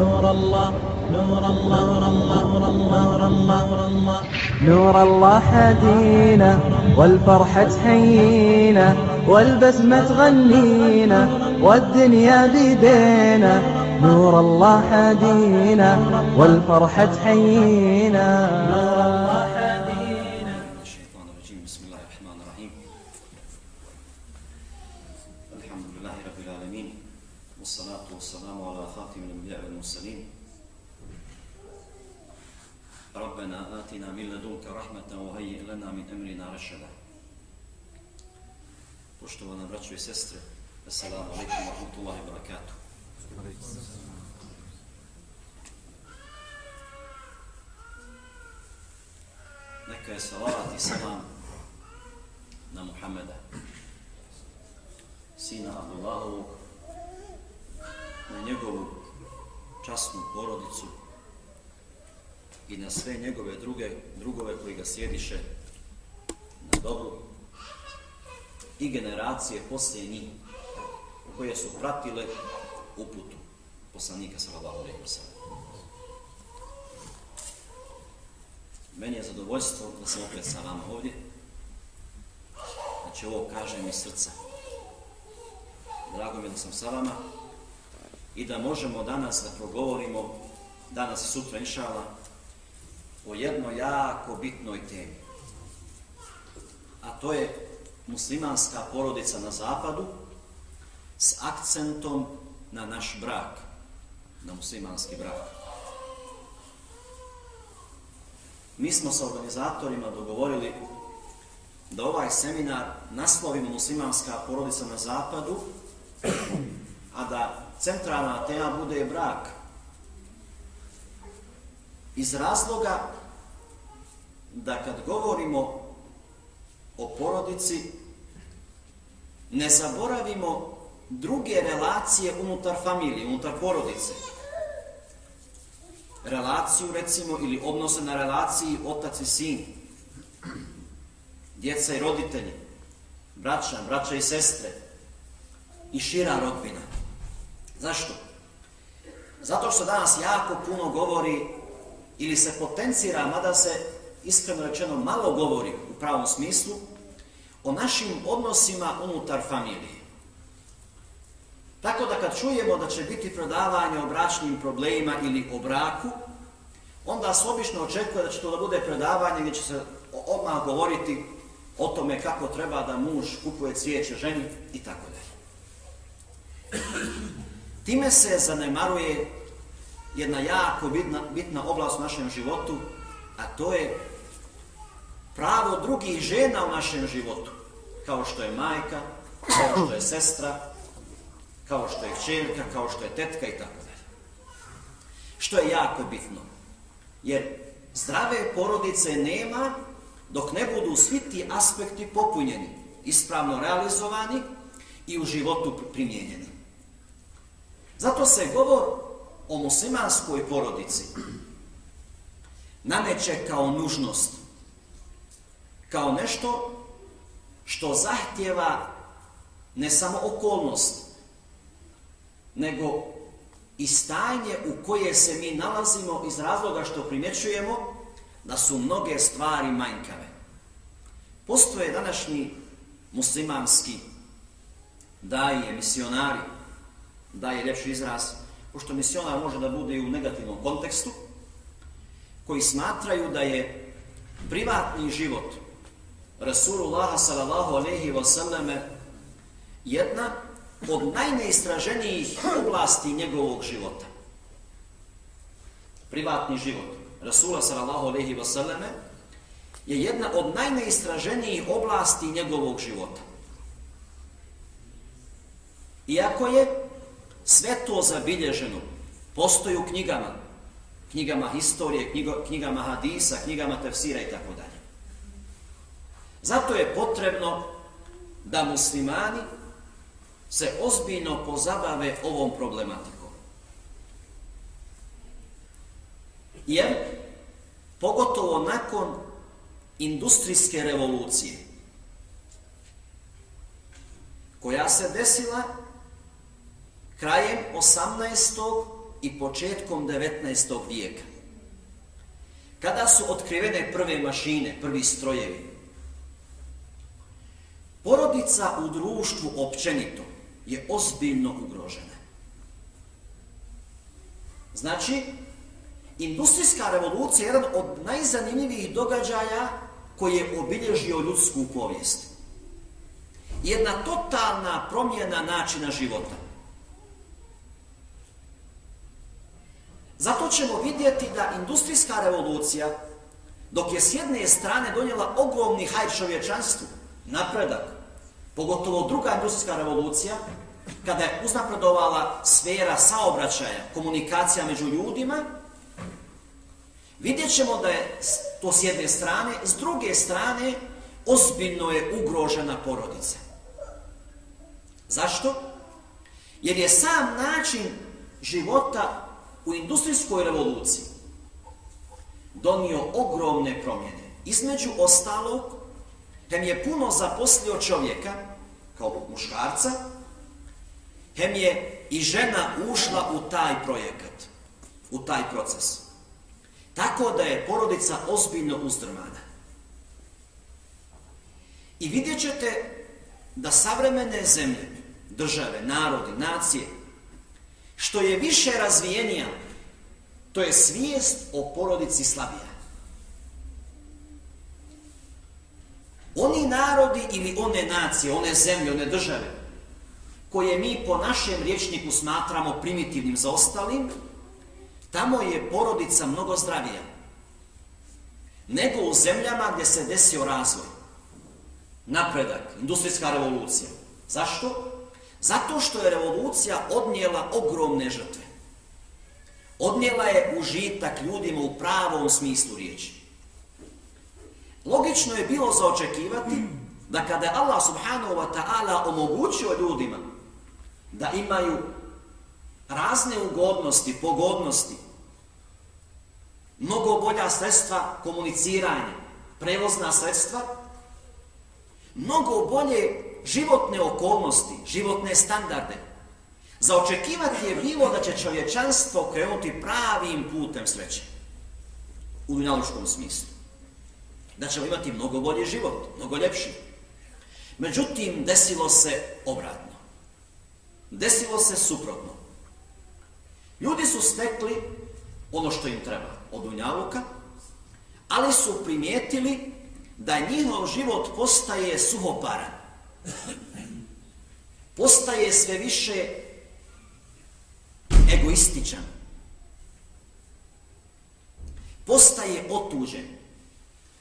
نور الله نور الله نور الله حدينا والفرحة تحيينا والبسمة تغنينا والدنيا بيدينا. نور الله حدينا والفرحة تحيينا نور الله Poštovana braćo i sestre, Assalamu alaikum wa rahmatullahi wa barakatuh. Neka je salavat i salam na Muhammeda, sina Abdullahovog, na njegovu časnu porodicu i na sve njegove druge, drugove koji ga sjediše na dobru i generacije poslije njih koje su pratile uputu poslanika sallallahu alejhi ve sellem. Meni je zadovoljstvo da sam opet sa vama ovdje. Znači ovo kaže mi srca. Drago mi je da sam sa vama i da možemo danas da progovorimo, danas i sutra inšala, o jednoj jako bitnoj temi. A to je muslimanska porodica na zapadu s akcentom na naš brak, na muslimanski brak. Mi smo sa organizatorima dogovorili da ovaj seminar naslovimo muslimanska porodica na zapadu, a da centralna tema bude brak. Iz razloga da kad govorimo o porodici, ne zaboravimo druge relacije unutar familije, unutar porodice. Relaciju, recimo, ili odnose na relaciji otac i sin, djeca i roditelji, braća, braća i sestre i šira rodbina. Zašto? Zato što danas jako puno govori ili se potencira, mada se iskreno rečeno malo govori u pravom smislu, o našim odnosima unutar familije. Tako da kad čujemo da će biti predavanje o bračnim problemima ili o braku, onda se obično očekuje da će to da bude predavanje gdje će se odmah govoriti o tome kako treba da muž kupuje cvijeće ženi i tako dalje. Time se zanemaruje jedna jako bitna, bitna oblast u našem životu, a to je pravo drugih žena u našem životu, kao što je majka, kao što je sestra, kao što je čerka, kao što je tetka i tako dalje. Što je jako bitno, jer zdrave porodice nema dok ne budu svi ti aspekti popunjeni, ispravno realizovani i u životu primijenjeni. Zato se govor o muslimanskoj porodici nameće kao nužnost, kao nešto što zahtjeva ne samo okolnost, nego i stanje u koje se mi nalazimo iz razloga što primjećujemo da su mnoge stvari manjkave. Postoje današnji muslimanski daje, misionari, daje ljepši izraz, pošto misionar može da bude i u negativnom kontekstu, koji smatraju da je privatni život Rasulullah sallallahu alaihi wa sallame jedna od najneistraženijih oblasti njegovog života. Privatni život Rasula sallallahu alaihi wa sallame je jedna od najneistraženijih oblasti njegovog života. Iako je sve to zabilježeno, postoji u knjigama, knjigama historije, knjigama hadisa, knjigama tefsira i tako dalje. Zato je potrebno da muslimani se ozbiljno pozabave ovom problematikom. Jer, pogotovo nakon industrijske revolucije, koja se desila krajem 18. i početkom 19. vijeka. Kada su otkrivene prve mašine, prvi strojevi, porodica u društvu općenito je ozbiljno ugrožena. Znači, industrijska revolucija je jedan od najzanimljivijih događaja koji je obilježio ljudsku povijest. Jedna totalna promjena načina života. Zato ćemo vidjeti da industrijska revolucija, dok je s jedne strane donijela ogromni hajr čovječanstvu, napredak, pogotovo druga industrijska revolucija, kada je uznapredovala sfera saobraćaja, komunikacija među ljudima, vidjet ćemo da je to s jedne strane, s druge strane, ozbiljno je ugrožena porodica. Zašto? Jer je sam način života u industrijskoj revoluciji donio ogromne promjene. Između ostalog, hem je puno zaposlio čovjeka, kao muškarca, hem je i žena ušla u taj projekat, u taj proces. Tako da je porodica ozbiljno uzdrmana. I vidjet ćete da savremene zemlje, države, narodi, nacije, što je više razvijenija, to je svijest o porodici slabija. Oni narodi ili one nacije, one zemlje, one države, koje mi po našem riječniku smatramo primitivnim za ostalim, tamo je porodica mnogo zdravija nego u zemljama gdje se desio razvoj, napredak, industrijska revolucija. Zašto? Zato što je revolucija odnijela ogromne žrtve. Odnijela je užitak ljudima u pravom smislu riječi. Logično je bilo zaočekivati da kada je Allah subhanahu wa ta'ala omogućio ljudima da imaju razne ugodnosti, pogodnosti, mnogo bolja sredstva komuniciranja, prevozna sredstva, mnogo bolje životne okolnosti, životne standarde. Za očekivati je bilo da će čovječanstvo krenuti pravim putem sreće. U dunjalučkom smislu. Da ćemo imati mnogo bolji život, mnogo ljepši. Međutim, desilo se obratno. Desilo se suprotno. Ljudi su stekli ono što im treba od dunjaluka, ali su primijetili da njihov život postaje suhoparan postaje sve više egoističan. Postaje otuđen.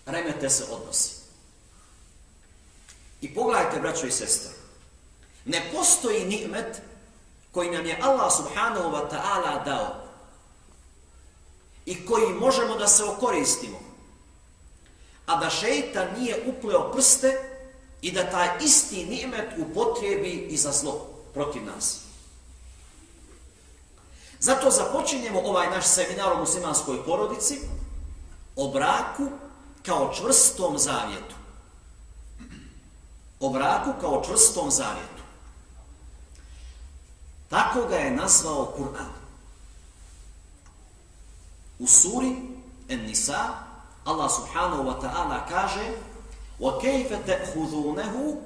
Remete se odnosi. I pogledajte, braćo i sestre, ne postoji ni'met koji nam je Allah subhanahu wa ta'ala dao i koji možemo da se okoristimo, a da šeitan nije upleo prste i da taj isti nimet upotrijebi i za zlo protiv nas. Zato započinjemo ovaj naš seminar o muslimanskoj porodici o braku kao čvrstom zavjetu. O braku kao čvrstom zavjetu. Tako ga je nazvao Kur'an. U suri En-Nisa Allah subhanahu wa ta'ala kaže وكيف تأخذونه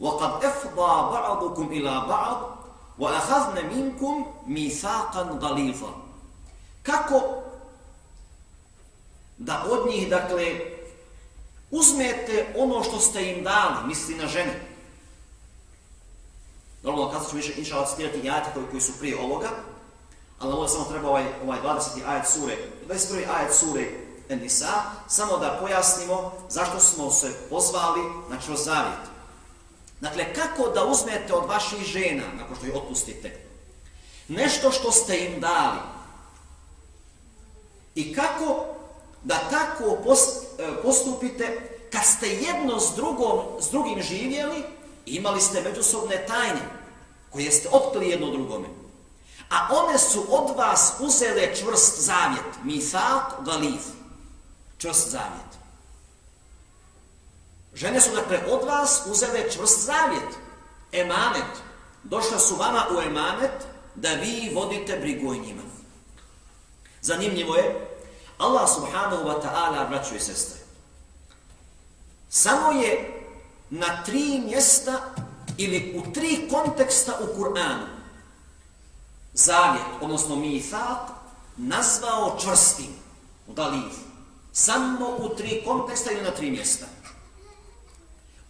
وقد أفضى بعضكم إلى بعض وأخذن منكم ميثاقا غليظا kako da od njih, dakle, uzmete ono što ste im dali, misli na žene. Normalno, kada ćemo više inša citirati jajate koji, koji su prije ovoga, ali ovo samo treba ovaj, ovaj 20. ajet sure, 21. ajet sure Nisa, samo da pojasnimo zašto smo se pozvali na čvrst zavjet. Dakle, kako da uzmete od vaših žena, nakon što ih otpustite, nešto što ste im dali i kako da tako e, postupite kad ste jedno s, drugom, s drugim živjeli i imali ste međusobne tajne koje ste otpili jedno drugome. A one su od vas uzele čvrst zavjet, mithaq galiv, čvrst zavjet. Žene su dakle od vas uzele čvrst zavjet, emanet. Došle su vama u emanet da vi vodite brigu o njima. Zanimljivo je, Allah subhanahu wa ta'ala, braću i sestre, samo je na tri mjesta ili u tri konteksta u Kur'anu zavjet, odnosno mithaq, nazvao čvrstim u dalif. Samo u tri konteksta ili na tri mjesta.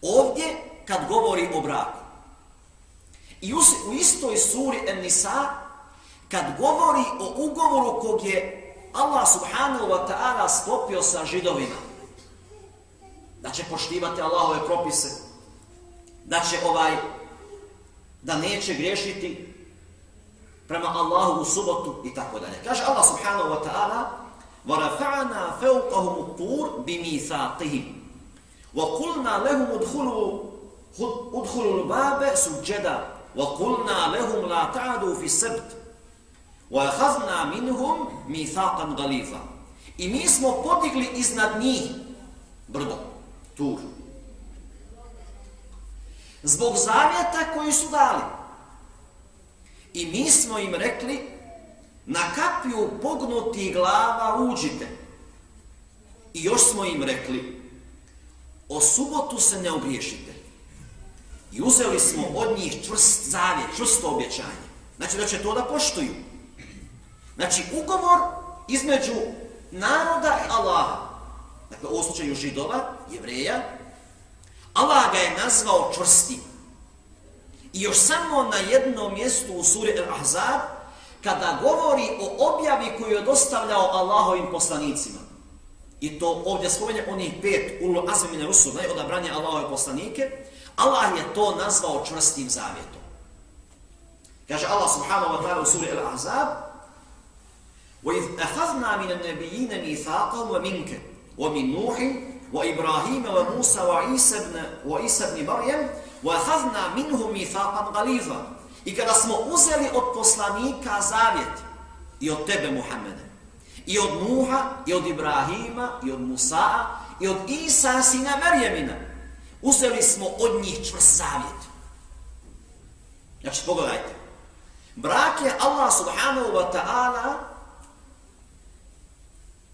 Ovdje, kad govori o braku, i u istoj suri En-Nisa, kad govori o ugovoru kog je Allah subhanahu wa ta'ala sklopio sa židovima, da će poštivati Allahove propise, da će ovaj, da neće griješiti prema Allahu u subotu i tako dalje. Kaže Allah subhanahu wa ta'ala وَرَفَعْنَا فَوْقَهُمُ الطُّورِ بِمِيثَاقِهِمْ وَقُلْنَا لَهُمُ ادْخُلُوا ادْخُلُوا الْبَابَ سُجَّدًا وَقُلْنَا لَهُمْ لَا تَعْدُوا فِي السَّبْتِ وَأَخَذْنَا مِنْهُمْ مِيثَاقًا غَلِيظًا I mi smo podigli iznad njih brdo, tur. Zbog zavjeta koji su dali. I mi smo im rekli, na kapiju pognuti glava uđite. I još smo im rekli, o subotu se ne ogriješite. I uzeli smo od njih čvrst zavjet, čvrsto objećanje. Znači da će to da poštuju. Znači ugovor između naroda i Allaha. Dakle, u slučaju židova, jevreja, Allah ga je nazvao čvrstim. I još samo na jednom mjestu u suri Al-Ahzab, kada govori o objavi koju je dostavljao Allahovim poslanicima. I to ovdje spomenje onih pet ulu azmine rusu, najodabranje Allahove poslanike, Allah je to nazvao čvrstim zavjetom. Kaže Allah subhanahu wa ta'ala u suri Al-Ahzab, وإذ أخذنا من النبيين ميثاقا ومنك ومن نوح وإبراهيم وموسى وعيسى ابن وعيسى ابن مريم وأخذنا منهم ميثاقا غليظا I kada smo uzeli od poslanika zavjet i od tebe Muhammede i od Nuha i od Ibrahima i od Musa i od Isa sina Marijemina uzeli smo od njih čvrst zavjet. Znači pogledajte. Brak je Allah subhanahu wa ta'ala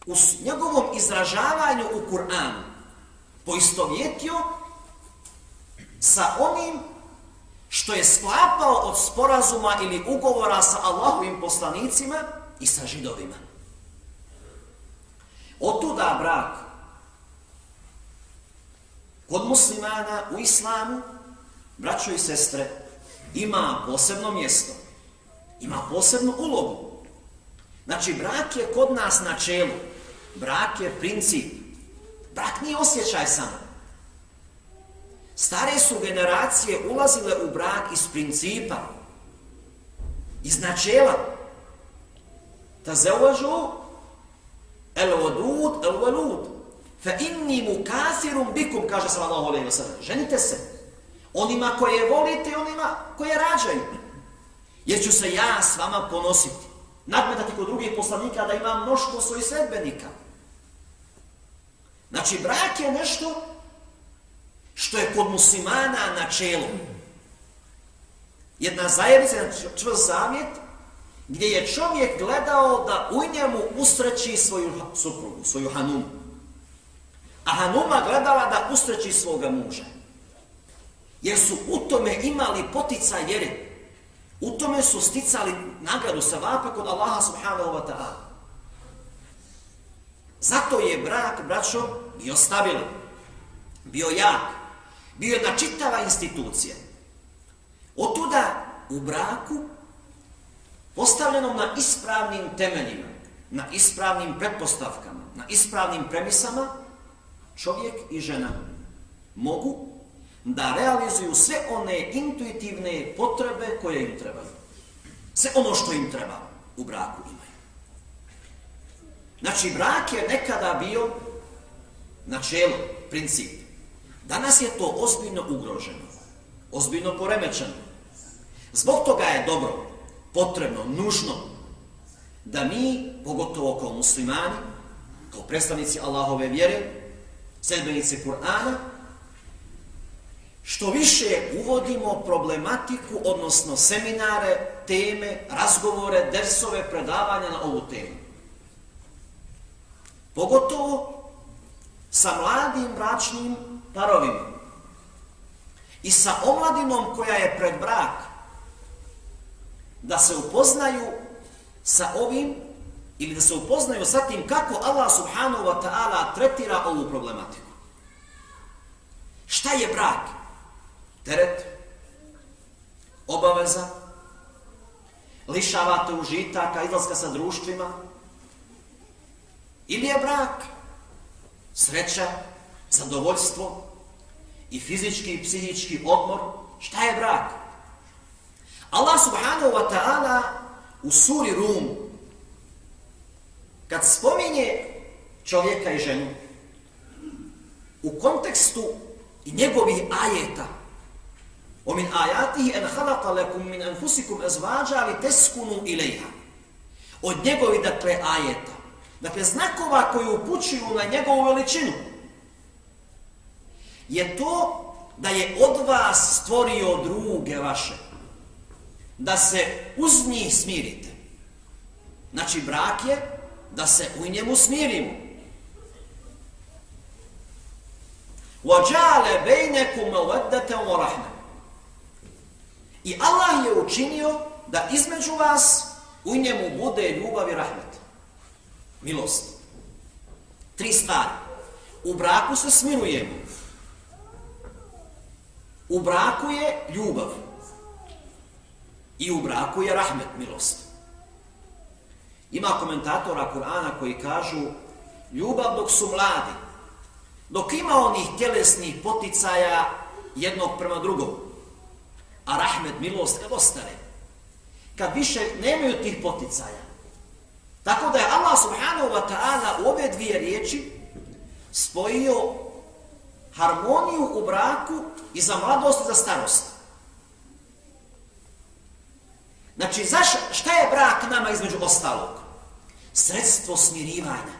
u njegovom izražavanju u Kur'anu poistovjetio sa onim što je sklapao od sporazuma ili ugovora sa Allahovim poslanicima i sa židovima. Otuda brak kod muslimana u islamu, braćo i sestre, ima posebno mjesto, ima posebnu ulogu. Znači, brak je kod nas na čelu, brak je princip, brak nije osjećaj samo. Stare su generacije ulazile u brak iz principa, iz načela. Ta zauvažu el vodud, el valud. Fa inni mu kafirum bikum, kaže sallallahu alaihi wa sallam. Ženite se. Onima koje volite, onima koje rađaju. Jer ću se ja s vama ponositi. Nadmetati kod drugih poslanika da imam mnoštvo svojih sredbenika. Znači, brak je nešto što je kod muslimana na čelu. Jedna zajednica, znači, čvrst zavjet, gdje je čovjek gledao da u njemu usreći svoju suprugu, svoju hanumu. A hanuma gledala da usreći svoga muža. Jer su u tome imali potica vjeri. U tome su sticali nagradu sa vapa kod Allaha subhanahu wa ta'ala. Zato je brak, braćo, bio stabilan, bio jak, bio jedna čitava institucija. Od tuda u braku, postavljenom na ispravnim temeljima, na ispravnim pretpostavkama, na ispravnim premisama, čovjek i žena mogu da realizuju sve one intuitivne potrebe koje im trebaju. Sve ono što im treba u braku imaju. Znači, brak je nekada bio načelo, princip. Danas je to ozbiljno ugroženo, ozbiljno poremećeno. Zbog toga je dobro, potrebno, nužno, da mi, pogotovo kao muslimani, kao predstavnici Allahove vjere, sedbenice Kur'ana, što više uvodimo problematiku, odnosno seminare, teme, razgovore, dersove, predavanja na ovu temu. Pogotovo sa mladim bračnim parovima i sa omladinom koja je pred brak, da se upoznaju sa ovim ili da se upoznaju sa tim kako Allah subhanahu wa ta'ala tretira ovu problematiku. Šta je brak? Teret? Obaveza? Lišavate užitaka, izlaska sa društvima? Ili je brak? Sreća? Zadovoljstvo? I fizički i psihički odmor? Šta je brak? Allah subhanahu wa ta'ala u suri Rum kad spominje čovjeka i ženu u kontekstu i njegovih ajeta ومن آياته أن خلق لكم من أنفسكم أزواجا لتسكنوا إليها. od njegovih dakle ajeta dakle znakova koji upućuju na njegovu veličinu je to da je od vas stvorio druge vaše da se uz njih smirite znači brak je da se u njemu smirimo. وَجَعَلَ بَيْنَكُمْ مَوَدَّةً وَرَحْمَةً I Allah je učinio da između vas u njemu bude ljubav i rahmet. Milost. Tri stvari. U braku se smirujemo. U braku je ljubav. I u braku je rahmet, milost. Ima komentatora Kur'ana koji kažu ljubav dok su mladi, dok ima onih tjelesnih poticaja jednog prema drugom, a rahmet, milost kad ostane, kad više nemaju tih poticaja. Tako da je Allah subhanahu wa ta'ala u ove dvije riječi spojio harmoniju u braku i za mladost i za starost. Znači, zaš, šta je brak nama između ostalog? sredstvo smirivanja.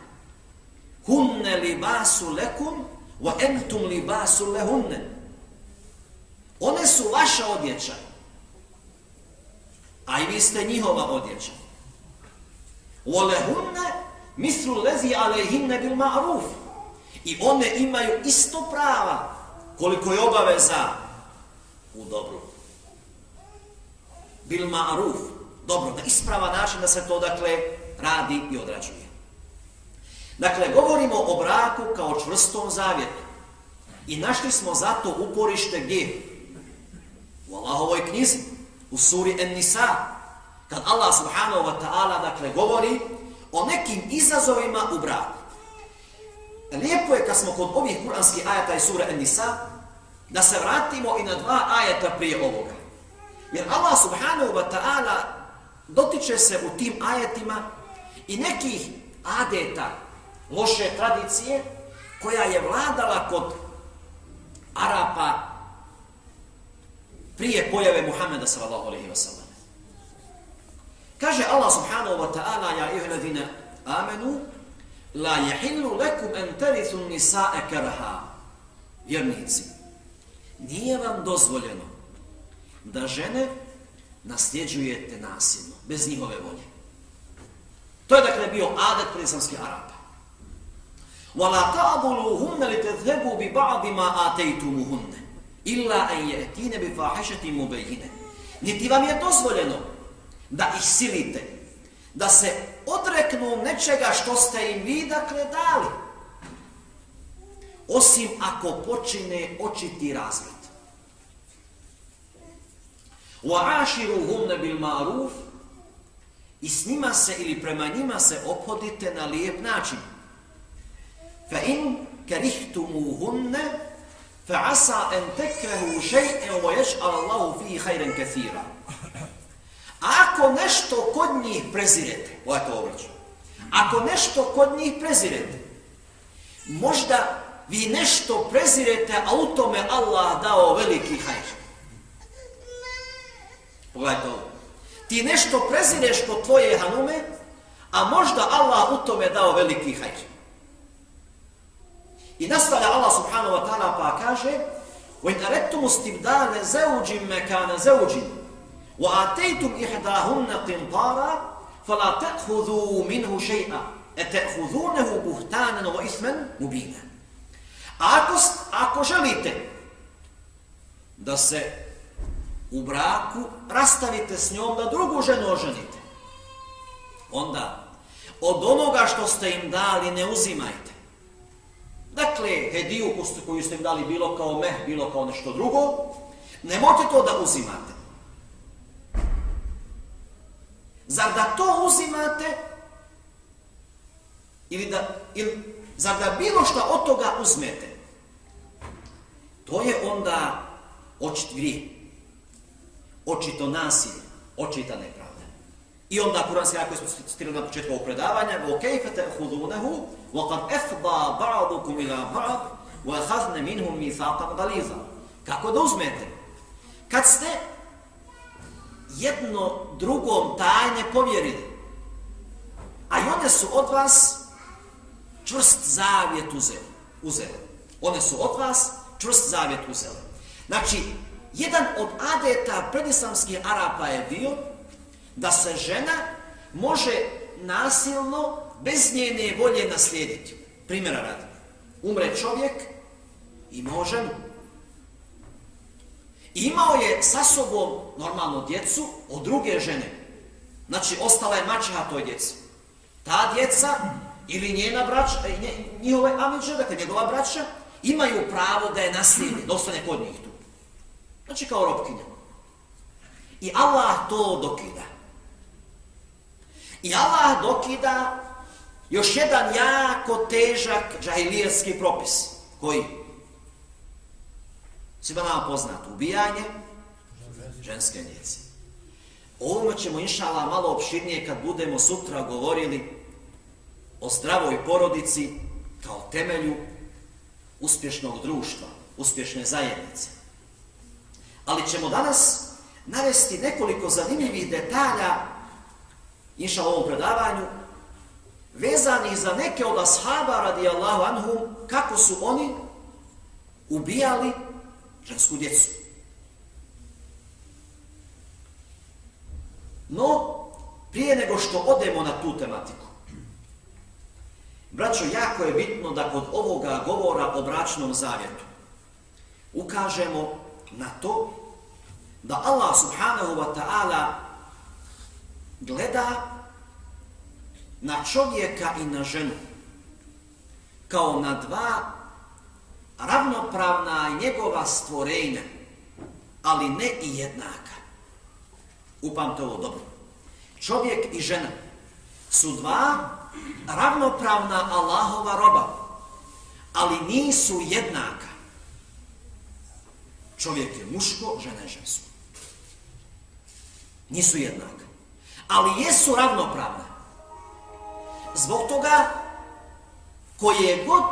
Hunne libasu lekum, wa entum libasu lehunne. One su vaša odjeća, a i vi ste njihova odjeća. وَلَهُنَّ lehunne mislu lezi alehinne bil ma'ruf. I one imaju isto prava koliko je obaveza u dobru. Bil ma'ruf. Dobro, na isprava način da se to, dakle, radi i odrađuje. Dakle, govorimo o braku kao čvrstom zavjetu. I našli smo zato uporište gdje? U Allahovoj knjizi, u suri En-Nisa, kad Allah subhanahu wa ta'ala dakle, govori o nekim izazovima u braku. Lijepo je kad smo kod ovih kuranskih ajata i sura An-Nisa da se vratimo i na dva ajata prije ovoga. Jer Allah subhanahu wa ta'ala dotiče se u tim ajetima i nekih adeta, loše tradicije, koja je vladala kod Arapa prije pojave Muhammeda sallallahu alaihi wa sallam. Kaže Allah subhanahu wa ta'ala, ja ih ladina amenu, la jehillu lekum en terithu nisae kerha, vjernici, nije vam dozvoljeno da žene nasljeđujete nasilno, bez njihove volje. To je dakle bio adet prisavskih Arapa. وَلَا تَعْضُلُوهُنَّ لِتَذْهَبُوا بِبَعْضِ مَا آتَيْتُمُهُنَّ إِلَّا أَنْ يَأْتِينَ بِفَاحِشَةٍ مُبَيِّنَ Niti vam je dozvoljeno da ih silite, da se odreknu nečega što ste im vi dakle dali. Osim ako počine očiti razvit. وَعَاشِرُهُنَّ بِالْمَعْرُوفِ i s njima se ili prema njima se ophodite na lijep način. Fa in karihtumuhunne fa asa en tekrehu še'en wa yaj'al Allahu fihi khayran kathira. Ako nešto kod njih prezirete, ovo je to obraću, ako nešto kod njih prezirete, možda vi nešto prezirete, a u tome Allah dao veliki hajr. Pogledajte ovo. Ti nešto prezireš kod tvoje hanume, a možda Allah u tome dao veliki hajr. I nastavlja Allah subhanahu wa ta'ala pa kaže وَإِنْ أَرَدْتُمُ اسْتِبْدَالَ زَوْجٍ مَكَانَ زَوْجٍ وَآتَيْتُمْ إِحْدَاهُنَّ قِنْطَارًا فَلَا تَأْخُذُوا مِنْهُ شَيْئًا etehudhunehu buhtanen ovo ismen mubine. Ako, ako želite da se u braku rastavite s njom da drugu ženu oženite, onda od onoga što ste im dali ne uzimajte. Dakle, hediju koju ste im dali bilo kao meh, bilo kao nešto drugo, nemojte to da uzimate. Zar da to uzimate ili da, ili, zar da bilo što od toga uzmete, to je onda očit grije, očito nasilje, očita nepravda. I onda kuranski ajak koji smo citirali na početku ovog predavanja, وَكَيْفَ تَأْخُذُونَهُ وَقَدْ أَفْضَى بَعْضُكُمْ إِلَى بَعْض وَأَخَذْنَ مِنْهُمْ مِثَاقًا غَلِيظًا Kako da uzmete? Kad ste jedno drugom tajne povjerili, a i one su od vas čvrst zavjet uzeli. uzeli. One su od vas čvrst zavjet uzeli. Znači, jedan od adeta predislamskih Arapa je bio da se žena može nasilno, bez njene volje naslijediti. Primjera radi. Umre čovjek i može Imao je sa sobom normalno djecu od druge žene. Znači, ostala je mačeha toj djeci. Ta djeca ili njena braća, eh, njihove amiđe, dakle njegova braća, imaju pravo da je naslijedi, da ostane kod njih tu. Znači, kao robkinja. I Allah to dokida. I Allah dokida još jedan jako težak džahilijerski propis. Koji? Svima nama poznat. Ubijanje ženske djece. Ovome ćemo, inšala, malo opširnije kad budemo sutra govorili o zdravoj porodici kao temelju uspješnog društva, uspješne zajednice. Ali ćemo danas navesti nekoliko zanimljivih detalja inša u ovom predavanju, vezani za neke od ashaba radijallahu anhum, kako su oni ubijali žensku djecu. No, prije nego što odemo na tu tematiku, braćo, jako je bitno da kod ovoga govora o bračnom zavjetu ukažemo na to da Allah subhanahu wa ta'ala gleda na čovjeka i na ženu kao na dva ravnopravna njegova stvorenja, ali ne i jednaka. Upam to ovo dobro. Čovjek i žena su dva ravnopravna Allahova roba, ali nisu jednaka. Čovjek je muško, žena je žensko. Nisu jednaka ali jesu ravnopravne. Zbog toga koje god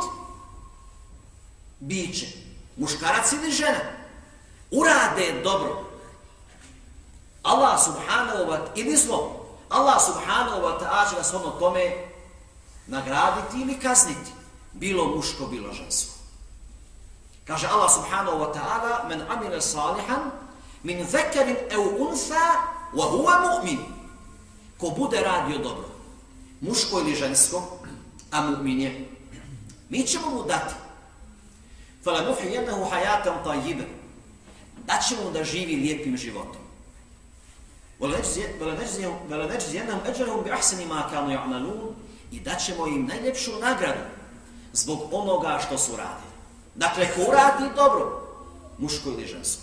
biće, muškarac ili žena, urade dobro. Allah subhanahu wa ta'ala, ili zlo, Allah subhanahu wa ta'ala će nas ono tome nagraditi ili kazniti. Bilo muško, bilo žensko. Kaže Allah subhanahu wa ta'ala, men amile salihan, min zekerin eu unsa, wa huwa mu'min ko bude radio dobro, muško ili žensko, a mu'min je, mi ćemo mu dati. Fala muhi jednahu hajatam tajibe. Da ćemo da živi lijepim životom. Vela neđi jednahum eđarahum bi ahseni ma kanu ja'nalun i da ćemo im najljepšu nagradu zbog onoga što su radili. Dakle, ko radi dobro, muško ili žensko.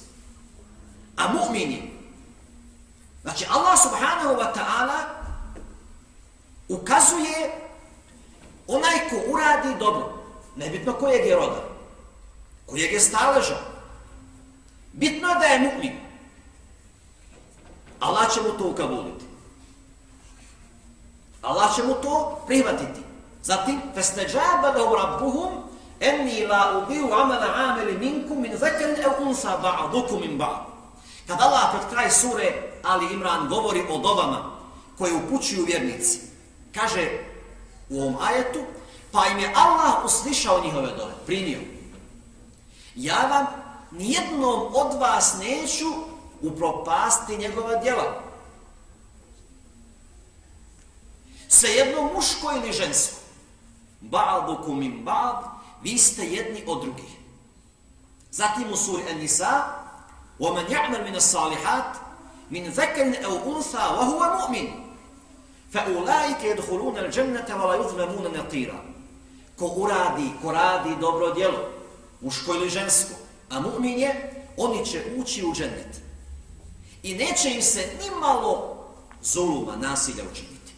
A mu'min je, Znači, Allah subhanahu wa ta'ala ukazuje onaj ko uradi dobro, nebitno kojeg je roda, kojeg je staleža. Bitno je da je mu'min. Allah će mu to ukabuliti. Allah će mu to prihvatiti. Zatim, فَسْتَجَابَ لَهُ رَبُّهُمْ أَنِّي لَا أُبِيُوا عَمَلَ عَامِلِ مِنْكُمْ مِنْ ذَكَرٍ أَوْ أُنْسَى بَعْضُكُمْ مِنْ بَعْضُ Kad Allah pred kraj sure Ali Imran govori o dobama koje upućuju vjernici, kaže u ovom ajetu, pa im je Allah uslišao njihove dove, primio. Ja vam nijednom od vas neću upropasti njegova djela. Svejedno muško ili žensko. Ba'dukum min ba'd, vi ste jedni od drugih. Zatim u suri An-Nisa, وَمَنْ يَعْمَلْ مِنَ الصَّالِحَاتِ مِنْ ذَكَرٍ أَوْ أُنْثَى وَهُوَ مُؤْمِنٌ فَأُولَٰئِكَ يَدْخُلُونَ الْجَنَّةَ وَلَا يُظْلَمُونَ نَقِيرًا Ko uradi, ko radi dobro djelo, muško ili žensko, a mu'min je, oni će ući u džennet. I neće im se ni malo zuluma, nasilja učiniti.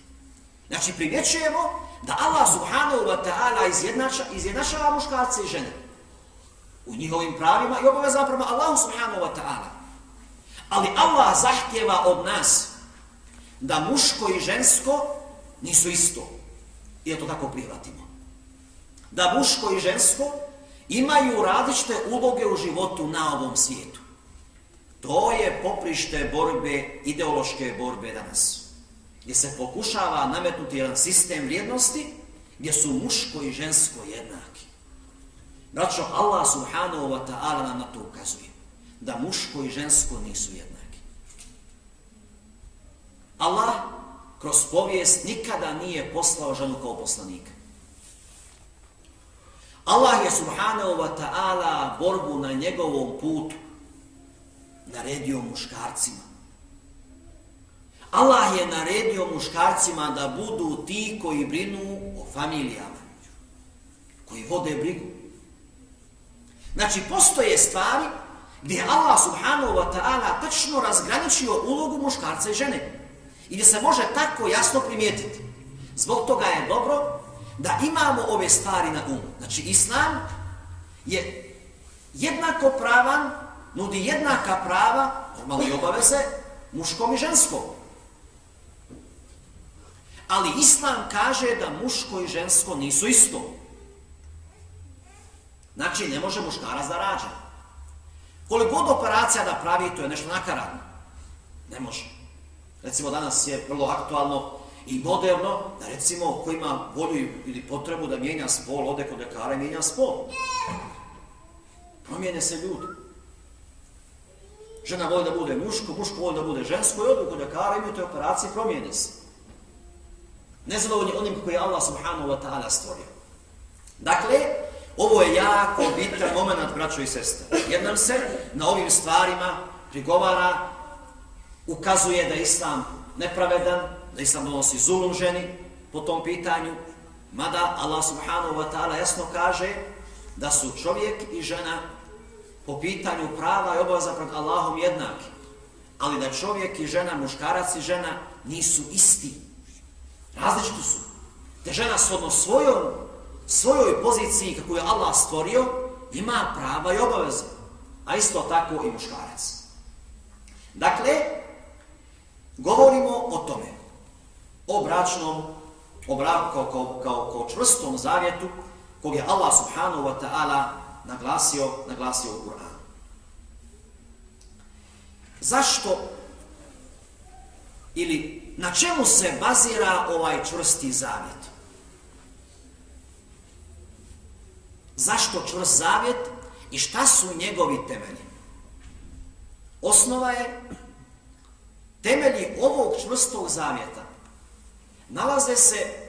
Znači, primjećujemo da Allah subhanahu wa ta'ala izjednača, izjednačava muškarce i žene u njihovim pravima i obavezama prema Allahu subhanahu wa ta'ala. Ali Allah zahtjeva od nas da muško i žensko nisu isto. I to tako prihvatimo. Da muško i žensko imaju različite uloge u životu na ovom svijetu. To je poprište borbe, ideološke borbe danas. Gdje se pokušava nametnuti jedan sistem vrijednosti gdje su muško i žensko jednaki. Znači, Allah subhanahu wa ta'ala nam na to ukazuje. Da muško i žensko nisu jednaki. Allah kroz povijest nikada nije poslao ženu kao poslanika. Allah je subhanahu wa ta'ala borbu na njegovom putu naredio muškarcima. Allah je naredio muškarcima da budu ti koji brinu o familijama, koji vode brigu. Znači, postoje stvari gdje Allah subhanahu wa ta'ala tačno razgraničio ulogu muškarca i žene. I gdje se može tako jasno primijetiti. Zbog toga je dobro da imamo ove stvari na umu. Znači, Islam je jednako pravan nudi jednaka prava, normalno i obaveze, muškom i ženskom. Ali Islam kaže da muško i žensko nisu isto. Znači, ne može muškarac da rađa. Koliko god operacija da pravi, to je nešto nakaradno. Ne može. Recimo, danas je vrlo aktualno i moderno, da recimo, ko ima volju ili potrebu da mijenja spol, ode kod lekara i mijenja spol. Promijene se ljudi. Žena voli da bude muško, muško voli da bude žensko i odu kod ljekara, imaju te operacije, promijeni se. Nezadovoljni onim koji je Allah subhanahu wa ta'ala stvorio. Dakle, ovo je jako bitan moment, braćo i sestre. Jednom se na ovim stvarima prigovara, ukazuje da je Islam nepravedan, da Islam donosi zulum ženi po tom pitanju, mada Allah subhanahu wa ta'ala jasno kaže da su čovjek i žena po pitanju prava i obaveza pred Allahom jednaki. Ali da čovjek i žena, muškarac i žena nisu isti. Različiti su. Da žena svodno svojom, svojoj poziciji kako je Allah stvorio, ima prava i obaveze. A isto tako i muškarac. Dakle, govorimo o tome. O bračnom, o braku kao, kao, kao, kao čvrstom zavjetu kog je Allah subhanahu wa ta'ala naglasio, naglasio u Kur'anu. Zašto ili na čemu se bazira ovaj čvrsti zavjet? Zašto čvrst zavjet i šta su njegovi temelji? Osnova je temelji ovog čvrstog zavjeta nalaze se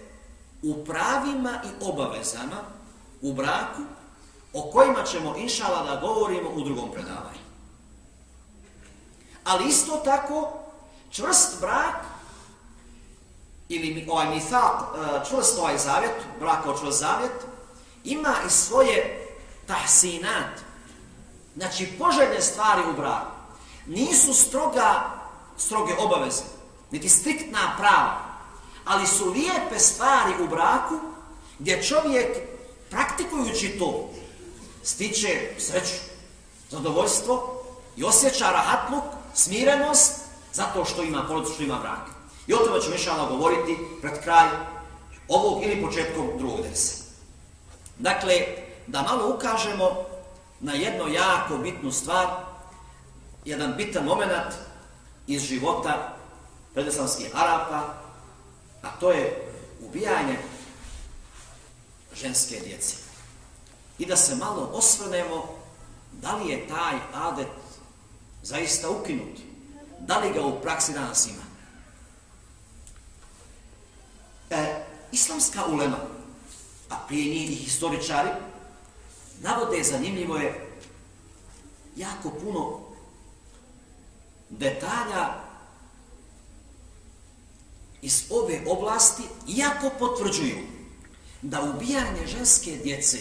u pravima i obavezama u braku o kojima ćemo inšala da govorimo u drugom predavanju. Ali isto tako, čvrst brak ili ovaj mithaq, e, čvrst ovaj zavjet, brak o čvrst zavjet, ima i svoje tahsinat, znači poželjne stvari u braku. Nisu stroga, stroge obaveze, niti striktna prava, ali su lijepe stvari u braku gdje čovjek praktikujući to stiče sreću, zadovoljstvo i osjeća rahatluk, smirenost zato što ima porodicu, što ima brak. I o tome ćemo išala govoriti pred kraj ovog ili početkom drugog desa. Dakle, da malo ukažemo na jedno jako bitnu stvar, jedan bitan moment iz života predeslanskih Arapa, a to je ubijanje ženske djece i da se malo osvrnemo da li je taj adet zaista ukinut, da li ga u praksi danas ima. E, islamska ulema, a prije njih i historičari, navode zanimljivo je jako puno detalja iz ove oblasti, jako potvrđuju da ubijanje ženske djece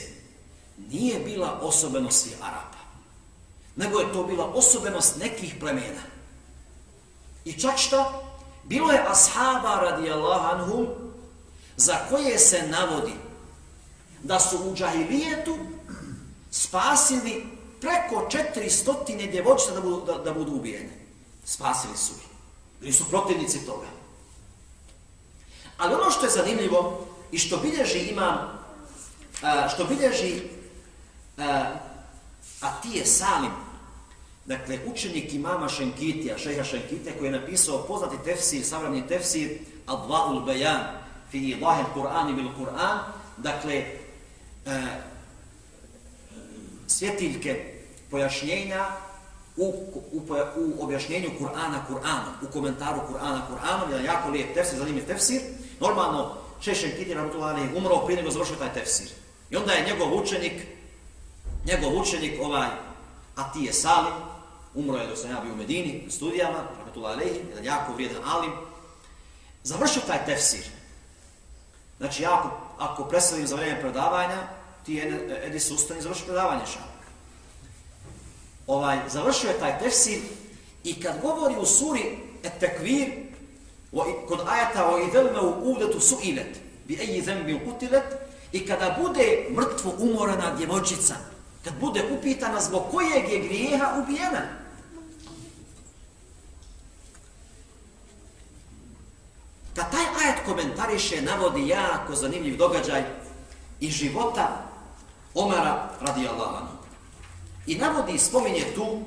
nije bila osobenost Arapa, nego je to bila osobenost nekih plemena. I čak što? Bilo je ashaba radijallahu anhum za koje se navodi da su u džahilijetu spasili preko 400 djevojčica da budu, da, da budu ubijene. Spasili su ih. Bili su protivnici toga. Ali ono što je zanimljivo i što bilježi imam, što bilježi a ti je Salim, dakle učenik imama Šenkitija, šeha Šenkitija, koji je napisao poznati tefsir, savrani tefsir, Adva'ul Bayan, fi Idahil Kur'an i bil Kur'an, dakle, svjetiljke pojašnjenja u, u, u objašnjenju Kur'ana Kur'anom, u komentaru Kur'ana Kur'anom, jedan jako lijep tefsir, zanimljiv tefsir. Normalno, Šešen Kiti Ramutulani umro prije nego završio taj tefsir. I onda je njegov učenik, njegov učenik, ovaj, Atije Salim, umro je dok sam ja bio u Medini, u studijama, Ramutulani, jedan jako vrijedan alim, završio taj tefsir. Znači, ja ako, ako predstavim za vrijeme predavanja, ti Edi Sustani završi predavanje šal ovaj, završio je taj tefsir i kad govori u suri et tekvir, kod ajata o idelme u udetu su ilet, bi eji zembi utilet, i kada bude mrtvo umorana djevojčica, kad bude upitana zbog kojeg je grijeha ubijena, Kad taj ajet komentariše, navodi jako zanimljiv događaj i života Omara radijallahu anhu. I navodi i spominje tu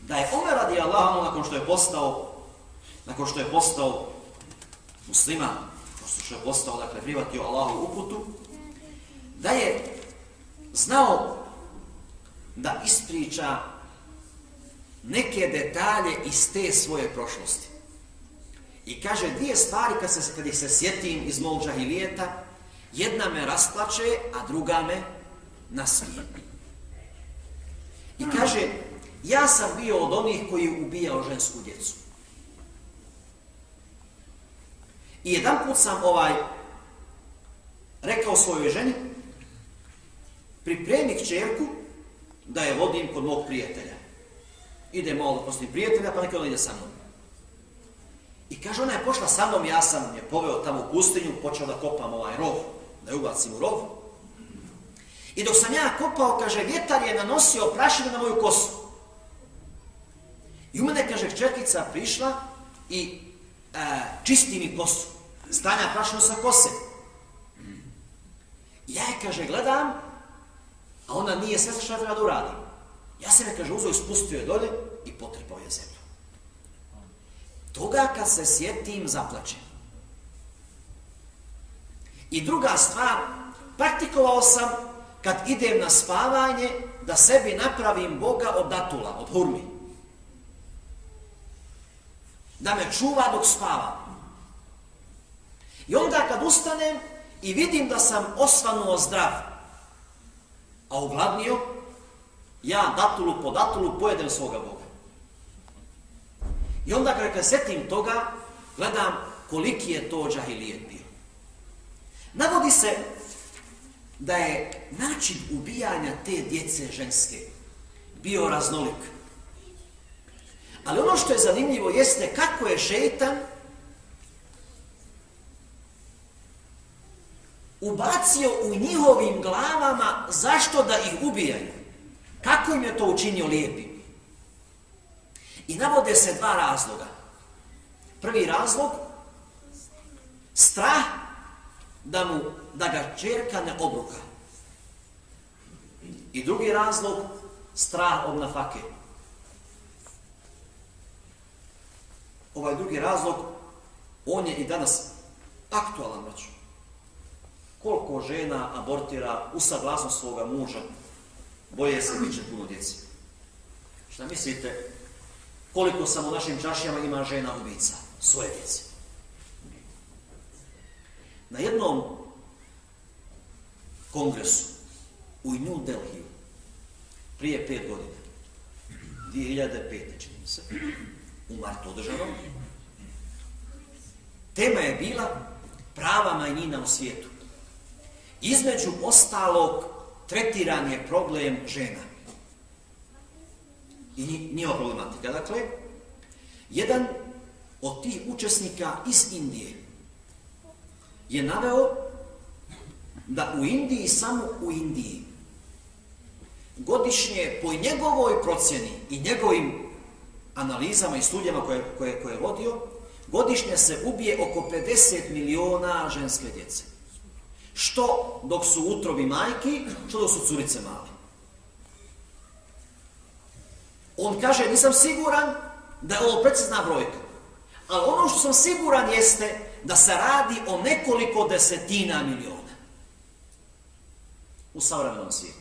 da je Omer radi Allah nakon što je postao nakon što je postao musliman, nakon što je postao, dakle, privatio Allahu uputu, da je znao da ispriča neke detalje iz te svoje prošlosti. I kaže dvije stvari kad, se, kad ih se sjetim iz mog džahilijeta, jedna me rasplače, a druga me nasmije. I kaže, ja sam bio od onih koji ubijao žensku djecu. I jedan put sam ovaj rekao svojoj ženi, pripremi kćerku da je vodim kod mog prijatelja. Ide malo kod prijatelja, pa neka ona ide sa mnom. I kaže, ona je pošla sa mnom, ja sam je poveo tamo u pustinju, počeo da kopam ovaj rov, da je ubacim u rov. I dok sam ja kopao, kaže, vjetar je nanosio prašinu na moju kosu. I u mene, kaže, četkica prišla i e, čisti mi kosu. Stanja prašno sa kose. Ja je, kaže, gledam, a ona nije sve što treba da uradim. Ja se me, kaže, uzo i spustio je dolje i potrepao je zemlju. Toga kad se sjetim, zaplačem. I druga stvar, praktikovao sam kad idem na spavanje, da sebi napravim Boga od datula, od hurmi. Da me čuva dok spavam. I onda kad ustanem i vidim da sam osvanuo zdrav, a ugladnio, ja datulu po datulu pojedem svoga Boga. I onda kada setim toga, gledam koliki je to džahilijet bio. Navodi se da je način ubijanja te djece ženske bio raznolik. Ali ono što je zanimljivo jeste kako je šeitan ubacio u njihovim glavama zašto da ih ubijaju. Kako im je to učinio lijepim? I navode se dva razloga. Prvi razlog, strah da mu da ga čerka ne obruka. I drugi razlog, strah od nafake. Ovaj drugi razlog, on je i danas aktualan već. Koliko žena abortira u saglasnost svoga muža, boje se biće puno djeci. Šta mislite, koliko samo u našim čašijama ima žena ubica, svoje djece? na jednom kongresu u New Delhi prije pet godina, 2005. čini se, u martu održanom, tema je bila prava manjina u svijetu. Između ostalog, tretiran je problem žena. I njihova problematika. Dakle, jedan od tih učesnika iz Indije je naveo da u Indiji, samo u Indiji, godišnje po njegovoj procjeni i njegovim analizama i studijama koje, koje, koje je vodio, godišnje se ubije oko 50 miliona ženske djece. Što dok su utrovi majki, što dok su curice male. On kaže, nisam siguran da je ovo precizna brojka. Ali ono što sam siguran jeste da se radi o nekoliko desetina miliona. U savremenom svijetu.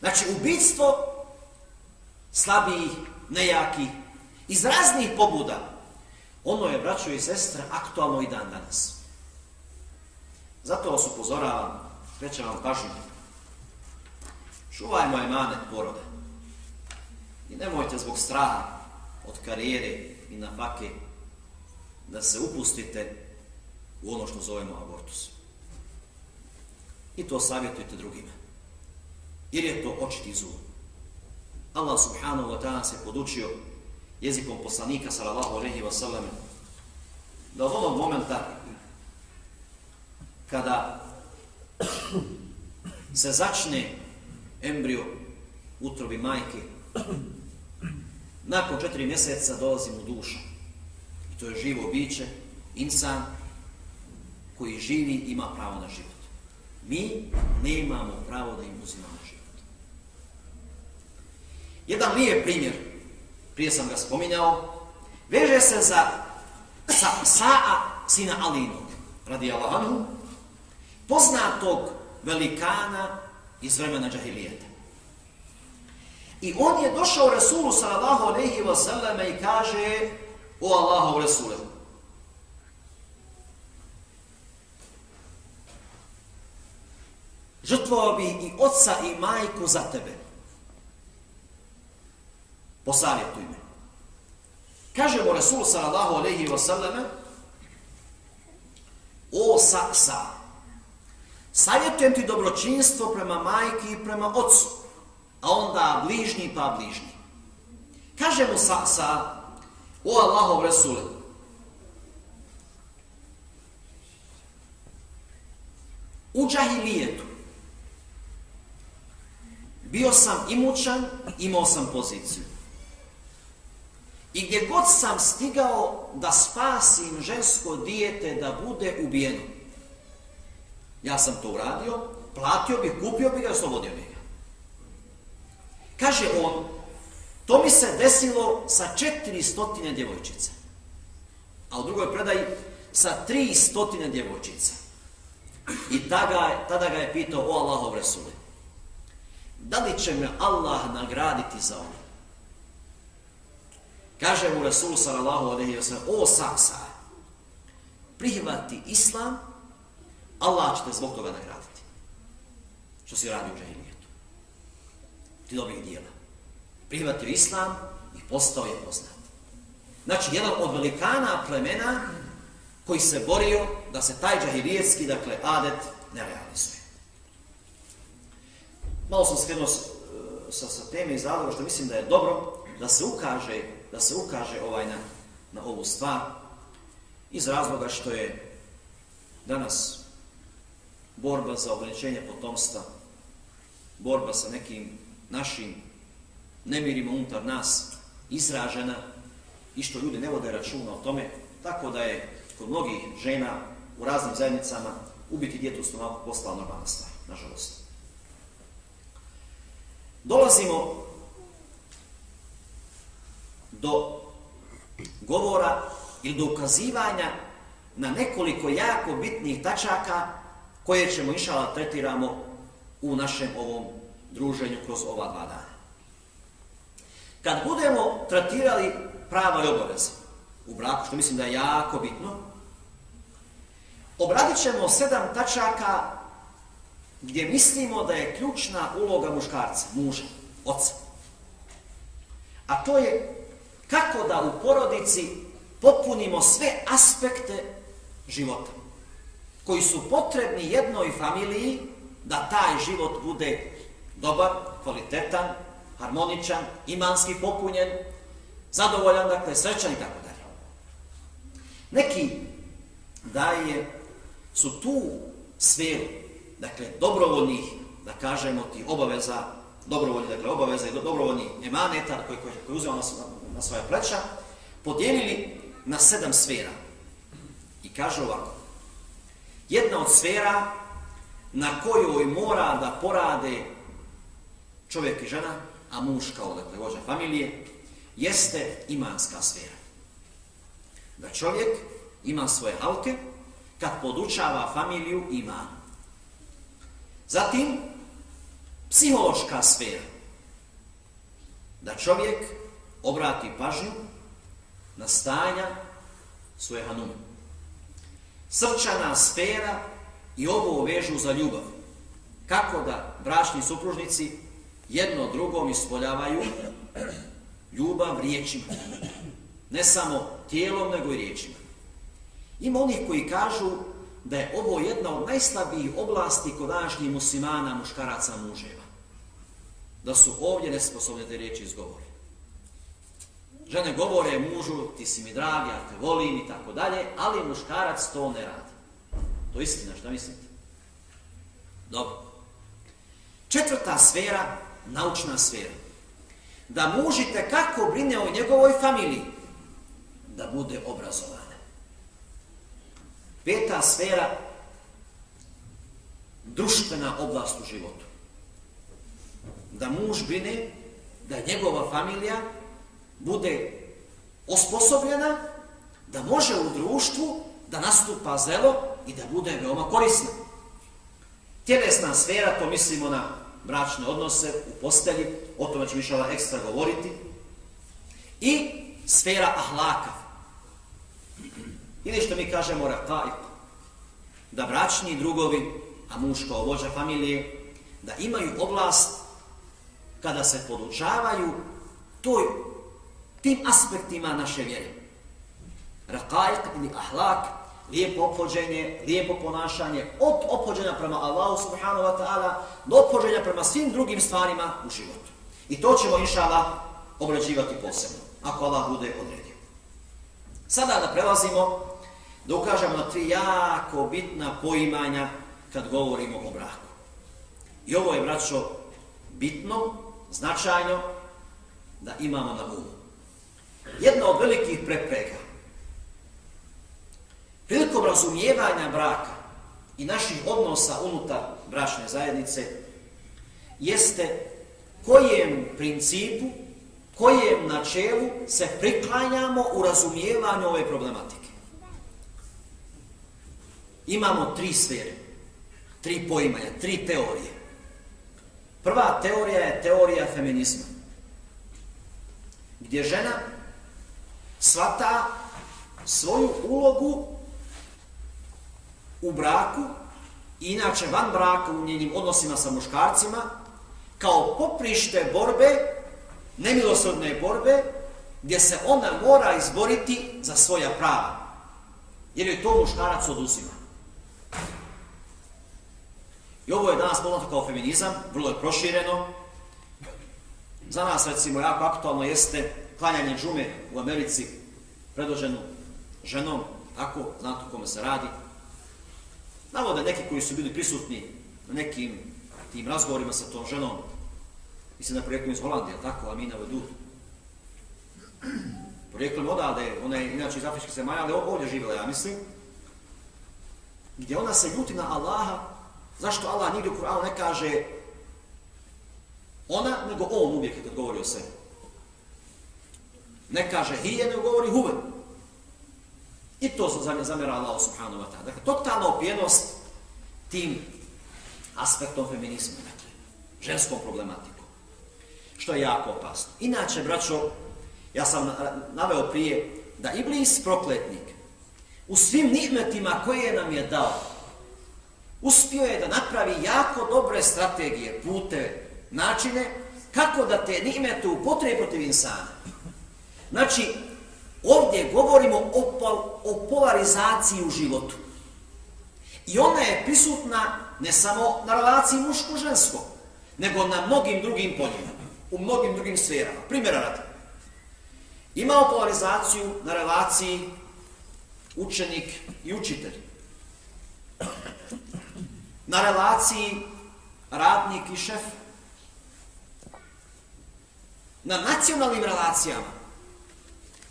Znači, ubitstvo slabijih, nejakih, iz raznih pobuda, ono je, braćo i sestra, aktualno i dan danas. Zato vas upozoravam, krećem vam pažnju. Čuvajmo emanet porode. I nemojte zbog straha od karijere i nafake da se upustite u ono što zovemo abortus. I to savjetujte drugima. Jer je to očiti zul. Allah subhanahu wa ta'ala se podučio jezikom poslanika sallallahu alaihi wa sallam da od onog momenta kada se začne embrio utrobi majke nakon četiri mjeseca dolazi mu duša. I to je živo biće insan koji živi ima pravo na život. Mi nemamo pravo da im uzimamo jedan lijep primjer prije sam ga spominjao veže se za sa, Sa'a sina Alinog radi Allahanu poznatog velikana iz vremena džahilijeta. I on je došao Resulu sallallahu alaihi wa sallam i kaže o Allahu Rasule. Žrtvovao bi i oca i majku za tebe. Posavjetuj me. Kaže mu Rasul sallallahu alaihi wa sallame, o Saksa, Savjetujem ti dobročinstvo prema majki i prema ocu, a onda bližnji pa bližnji. Kaže mu Saksa, o Allahov Resule, u džahilijetu bio sam imućan, imao sam poziciju. I gdje god sam stigao da spasim žensko dijete da bude ubijeno, Ja sam to uradio, platio bih, kupio bih ga, oslobodio bih ga. Kaže on, to mi se desilo sa četiri stotine djevojčice. A u drugoj predaji sa tri stotine djevojčice. I tada, tada ga je pitao, o Allahov Resule, da li će me Allah nagraditi za ono? Kaže mu Rasul sallallahu alaihi wa sallam, o saksa, prihvati islam Allah će te zbog toga nagraditi. Što si radio u džahilijetu. Ti dobrih dijela. Prihvatio islam i postao je poznat. Znači, jedan od velikana plemena koji se borio da se taj džahilijetski, dakle, adet ne realizuje. Malo sam skrenuo e, sa, sa teme iz razloga što mislim da je dobro da se ukaže, da se ukaže ovaj na, na ovu stvar iz razloga što je danas borba za ograničenje potomstva, borba sa nekim našim nemirima unutar nas izražena i što ljudi ne vode računa o tome, tako da je kod mnogih žena u raznim zajednicama ubiti djetu stomaku postala normalna stvar, nažalost. Dolazimo do govora ili do ukazivanja na nekoliko jako bitnih tačaka koje ćemo inšala tretiramo u našem ovom druženju kroz ova dva dana. Kad budemo tretirali prava i obaveze u braku, što mislim da je jako bitno, Obradit ćemo sedam tačaka gdje mislimo da je ključna uloga muškarca, muža, oca. A to je kako da u porodici popunimo sve aspekte života koji su potrebni jednoj familiji da taj život bude dobar, kvalitetan, harmoničan, imanski popunjen, zadovoljan, dakle, srećan i tako dalje. Neki daje su tu sferu, dakle, dobrovoljnih, da kažemo ti, obaveza, dobrovoljnih, dakle, obaveza i dobrovoljnih emaneta koji, koji, koji uzeo na, na svoje pleća, podijelili na sedam sfera. I kaže ovako, jedna od sfera na kojoj mora da porade čovjek i žena, a muž kao dakle, vođa familije, jeste imanska sfera. Da čovjek ima svoje halke, kad podučava familiju ima. Zatim, psihološka sfera. Da čovjek obrati pažnju na stanja svoje hanume. Srčana sfera i ovo vežu za ljubav. Kako da bračni supružnici jedno drugom ispoljavaju ljubav riječima. Ne samo tijelom, nego i riječima. Ima onih koji kažu da je ovo jedna od najslabijih oblasti kod današnjih muslimana, muškaraca, muževa. Da su ovdje nesposobne te riječi izgovore. Žene govore mužu, ti si mi dragi, ja te volim i tako dalje, ali muškarac to ne radi. To je istina, šta mislite? Dobro. Četvrta sfera, naučna sfera. Da mužite kako brine o njegovoj familiji, da bude obrazovana. Peta sfera, društvena oblast u životu. Da muž brine, da njegova familija bude osposobljena, da može u društvu da nastupa zelo i da bude veoma korisna. Tjelesna sfera, to mislimo na bračne odnose u postelji, o tome ću više ovaj ekstra govoriti. I sfera ahlaka, Ili što mi kažemo rakaik, da bračni drugovi, a muž kao vođa familije, da imaju oblast kada se podučavaju toj, tim aspektima naše vjere. Rakaik ili ahlak, lijepo opođenje, lijepo ponašanje, od opođenja prema Allahu subhanahu wa ta'ala do opođenja prema svim drugim stvarima u životu. I to ćemo, inša Allah, obrađivati posebno, ako Allah bude odredio. Sada da prelazimo da ukažemo na tri jako bitna poimanja kad govorimo o braku. I ovo je, braćo, bitno, značajno, da imamo na umu. Jedna od velikih prepreka. prilikom razumijevanja braka i naših odnosa unutar bračne zajednice jeste kojem principu, kojem načelu se priklanjamo u razumijevanju ove problematike imamo tri sfere, tri poimanja, tri teorije. Prva teorija je teorija feminizma, gdje žena svata svoju ulogu u braku, inače van braka u njenim odnosima sa muškarcima, kao poprište borbe, nemilosodne borbe, gdje se ona mora izboriti za svoja prava. Jer je to muškarac oduzima. I ovo je danas poznato kao feminizam, vrlo je prošireno. Za nas, recimo, jako aktualno jeste klanjanje džume u Americi predloženu ženom, tako, znate kome se radi. Navode neki koji su bili prisutni na nekim tim razgovorima sa tom ženom, mislim da projektom iz Holandije, tako, Amina Vedu. Projektom odade, ona je inače iz Afričke zemalja, ali ovdje živjela, ja mislim, gdje ona se ljuti na Allaha Zašto Allah nigdje u Kur'anu ne kaže ona, nego on uvijek kad govori o sebi. Ne kaže hije, ne govori huve. I to se zamjera Allah subhanahu wa ta'ala. Dakle, totalna opijenost tim aspektom feminizma, dakle, ženskom problematikom. Što je jako opasno. Inače, braćo, ja sam naveo prije da Iblis prokletnik u svim nimetima koje nam je dao, uspio je da napravi jako dobre strategije, pute, načine, kako da te nihmete upotrebi protiv insana. Znači, ovdje govorimo o, pol, o polarizaciji u životu. I ona je prisutna ne samo na relaciji muško-žensko, nego na mnogim drugim poljima, u mnogim drugim sferama. Primjera radi. Imamo polarizaciju na relaciji učenik i učitelj. Na relaciji radnik i šef. Na nacionalnim relacijama.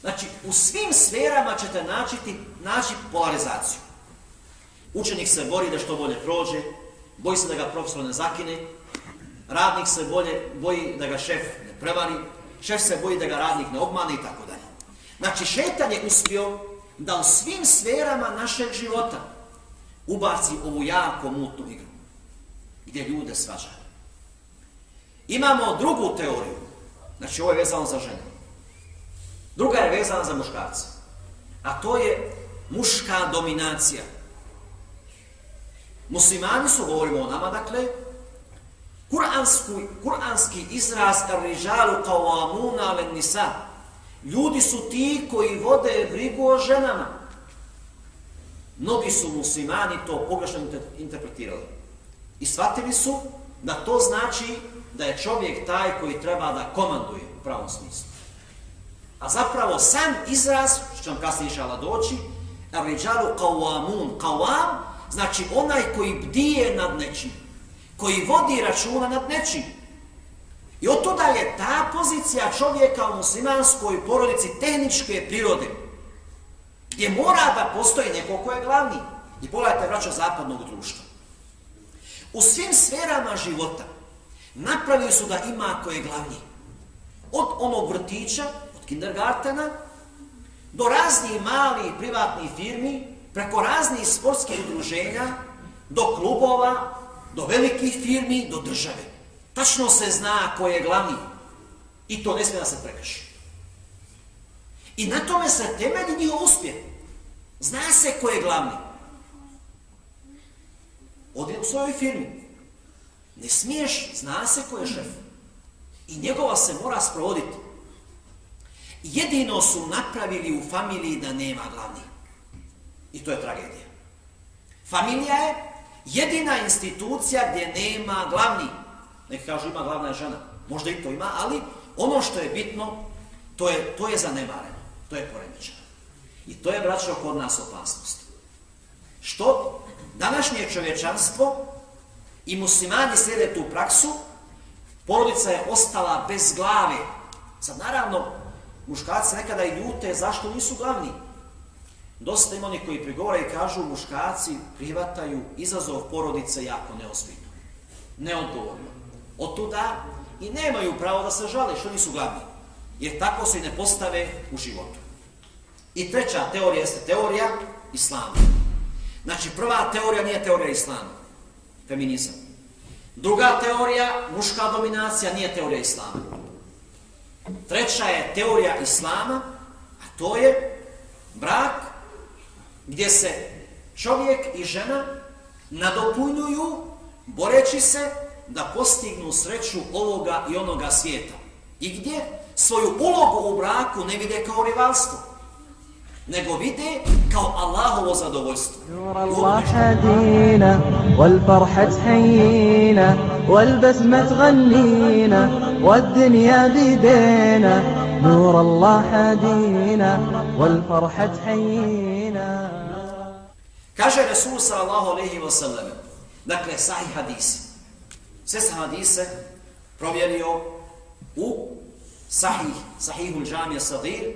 Znači, u svim sferama ćete načiti, naći polarizaciju. Učenik se bori da što bolje prođe, boji se da ga profesor ne zakine, radnik se bolje, boji da ga šef ne prevari, šef se boji da ga radnik ne obmane i tako dalje. Znači, šetan je uspio da u svim sferama našeg života ubaci ovu jako mutnu igru, gdje ljude svađa. Imamo drugu teoriju, znači ovo je vezano za žene. Je vezana za muškarca. A to je muška dominacija. Muslimani su, govorimo o nama, dakle, kuranski izraz ar-rižalu qawamuna len nisa. Ljudi su ti koji vode brigu o ženama. Mnogi su muslimani to pogrešno interpretirali. I shvatili su da to znači da je čovjek taj koji treba da komanduje u pravom smislu. A zapravo sam izraz, što će vam kasnije išala doći, ar-rižalu qawamun, qawam, znači onaj koji bdije nad nečim koji vodi računa nad nečim. I od toga je ta pozicija čovjeka u muslimanskoj porodici tehničke prirode, gdje mora da postoji neko ko je glavni. I pogledajte vraća zapadnog društva. U svim sferama života napravili su da ima ko je glavni. Od onog vrtića, kindergartena, do raznih malih privatnih firmi, preko raznih sportskih udruženja, do klubova, do velikih firmi, do države. Tačno se zna ko je glavni i to ne smije da se prekaši. I na tome se temelji njihov uspjeh. Zna se ko je glavni. Odi u svojoj firmi. Ne smiješ, zna se ko je šef. I njegova se mora sprovoditi. Jedino su napravili u familiji da nema glavni. I to je tragedija. Familija je jedina institucija gdje nema glavni. Neki kažu ima glavna žena. Možda i to ima, ali ono što je bitno, to je, to je zanemareno. To je poremećeno. I to je, braćo, kod nas opasnost. Što današnje čovječanstvo i muslimani slijede tu praksu, porodica je ostala bez glave. Sad, naravno, muškarci nekada i ljute zašto nisu glavni. Dosta ima oni koji prigovara i kažu muškarci privataju izazov porodice jako neozbiljno. Neodgovorno. Od tuda i nemaju pravo da se žale što nisu glavni. Jer tako se i ne postave u životu. I treća teorija jeste teorija islama. Znači prva teorija nije teorija islama. Feminizam. Druga teorija, muška dominacija, nije teorija islama. Treća je teorija islama, a to je brak gdje se čovjek i žena nadopunjuju boreći se da postignu sreću ovoga i onoga svijeta. I gdje svoju ulogu u braku ne vide kao rivalstvo, nego vide kao Allahovo zadovoljstvo. نور الله حدينا والفرحة تحيينا والبسمة تغنينا والدنيا بيدينا نور الله حدينا والفرحة تحيينا Kaže Resul sallallahu alaihi wa sallam, dakle, sahih hadisi. Sve sam hadise provjerio u sahih, sahihul džamija sadir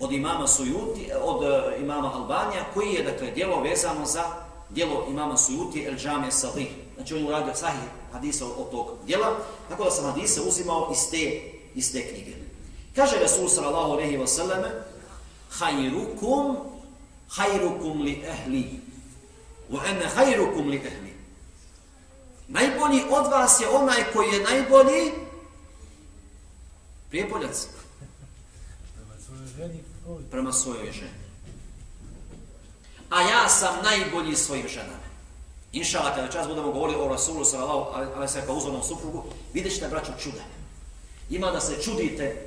od imama Sujuti, eh, od uh, imama Albanija, koji je, dakle, djelo vezano za djelo imama Sujuti El Džame Salih. Znači, on je uradio sahih hadisa od tog djela, tako da sam hadise uzimao iz te, iz te knjige. Kaže Resul sallallahu alaihi wa sallam, hajrukum, hajrukum li ehli, wa ana khayrukum li ahli. Najbolji od vas je onaj koji je najbolji prijepoljac. Prema svojoj ženi. a ja sam najbolji svojim ženama. Inšala, kada čas budemo govorili o Rasulu sallallahu ali se kao uzornom suprugu, vidjet ćete, braćo, čude. Ima da se čudite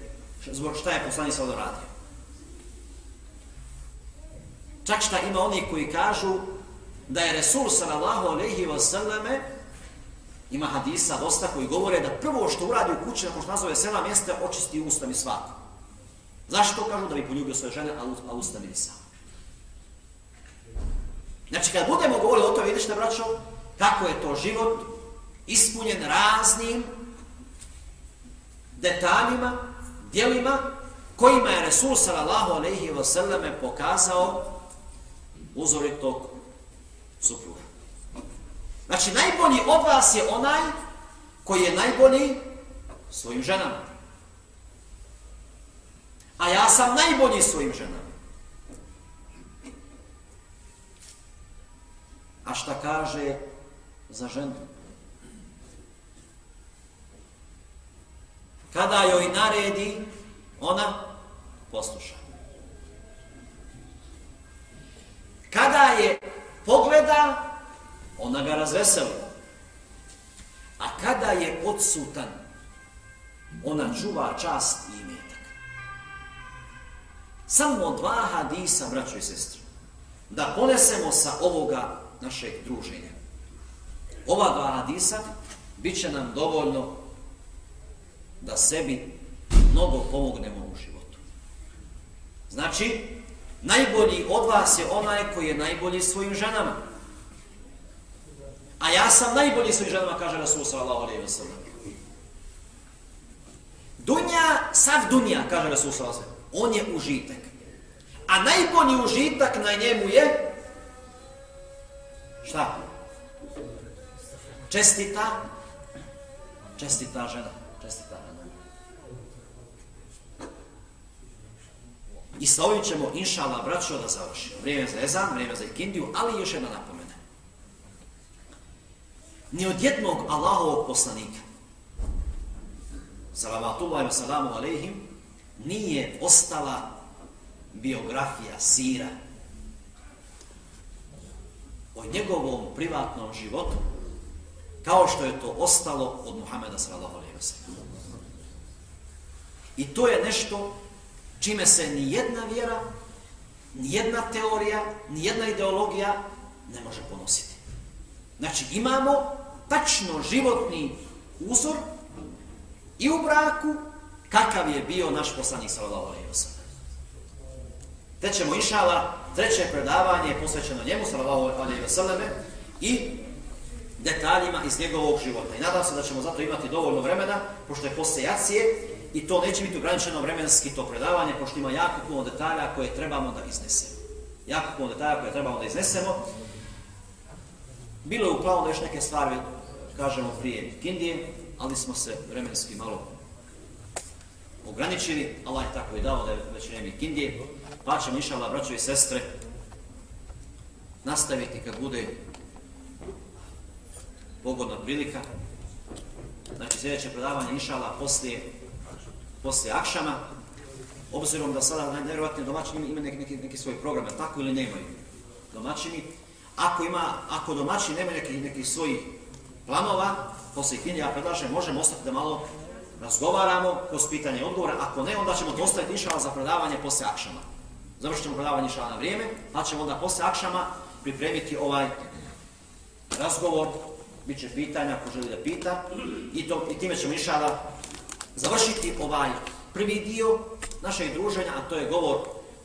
zbog šta je poslanik sallallahu radio. Čak šta ima oni koji kažu da je Resul sallallahu alaihi wa sallame ima hadisa dosta koji govore da prvo što uradi u kući nakon što nazove selam jeste očisti usta mi svako. Zašto kažu da bi poljubio svoje žene, a usta mi sam. Znači, kad budemo govorili o to, vidiš te, braćo, kako je to život ispunjen raznim detaljima, dijelima, kojima je Resul sallallahu alaihi wa sallame pokazao uzoritog supruga. Znači, najbolji od vas je onaj koji je najbolji svojim ženama. A ja sam najbolji svojim ženama. A šta kaže za ženu? Kada joj naredi, ona posluša. Kada je pogleda, ona ga razveseli. A kada je odsutan, ona čuva čast i imetak. Samo dva hadisa, braćo i sestri, da ponesemo sa ovoga našeg druženja. Ova dva hadisa bit će nam dovoljno da sebi mnogo pomognemo u životu. Znači, najbolji od vas je onaj koji je najbolji svojim ženama. A ja sam najbolji svojim ženama, kaže Rasul sallallahu alaihi wa sallam. Dunja, sav dunja, kaže Rasul sallallahu alaihi wa sallam, on je užitak. A najbolji užitak na njemu je Šta? Čestita? Čestita žena. Čestita žena. I sa ovim ćemo, inšala, braćo, da završimo. Vrijeme za ezan, vrijeme za ikindiju, ali još jedna napomene. Ni od jednog Allahovog poslanika, salavatullahi wa salamu alaihim, nije ostala biografija, sira, o njegovom privatnom životu kao što je to ostalo od Muhameda sallallahu alejhi ve sellem. I to je nešto čime se ni jedna vjera, ni jedna teorija, ni jedna ideologija ne može ponositi. Znači imamo tačno životni uzor i u braku kakav je bio naš poslanik sallallahu alejhi ve sellem. Te ćemo inšala treće predavanje posvećeno njemu, sallallahu alejhi ve selleme i detaljima iz njegovog života. I nadam se da ćemo zato imati dovoljno vremena, pošto je posle jacije, i to neće biti ograničeno vremenski to predavanje, pošto ima jako puno detalja koje trebamo da iznesemo. Jako puno detalja koje trebamo da iznesemo. Bilo je u planu da još neke stvari kažemo prije Kindije, ali smo se vremenski malo ograničili. Allah je tako i dao da je već vreme Kindije pa ćemo inšala, braćo i sestre, nastaviti kad bude pogodna prilika. Znači, sljedeće predavanje inšala poslije, poslije akšama, obzirom da sada najvjerojatnije domaćini ima neki, neki, neki svoj program, tako ili nemaju domaćini. Ako ima, ako domaćini nemaju neki, neki svojih planova, poslije kinje, ja predlažem, možemo ostati da malo razgovaramo kroz pitanje i odgovora. Ako ne, onda ćemo to ostaviti inšala za predavanje posle akšama. Završit ćemo predavanje inšala na vrijeme, pa ćemo onda posle akšama pripremiti ovaj razgovor, bit će pitanja ako želi da pita, i, to, i time ćemo inšala završiti ovaj prvi dio našeg druženja, a to je govor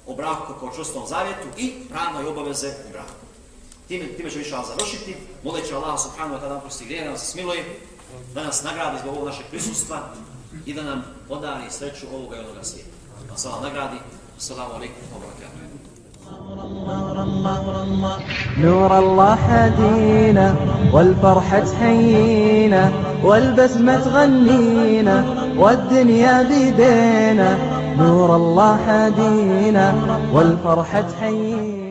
o braku kao čustom zavjetu i pravnoj obaveze u braku. Time, time ćemo inšala završiti, molit će Allah subhanahu wa ta'ala prosti grijeh, da nas smiluje, da nas nagradi zbog ovog našeg prisustva. I da nam podari sreću ovoga i onoga svijeta. Da se Allah nagradi, السلام عليكم وبركاته نور الله حدينا والفرحة تحيينا والبسمة تغنينا والدنيا بيدينا. نور الله حدينا والفرحة تحيينا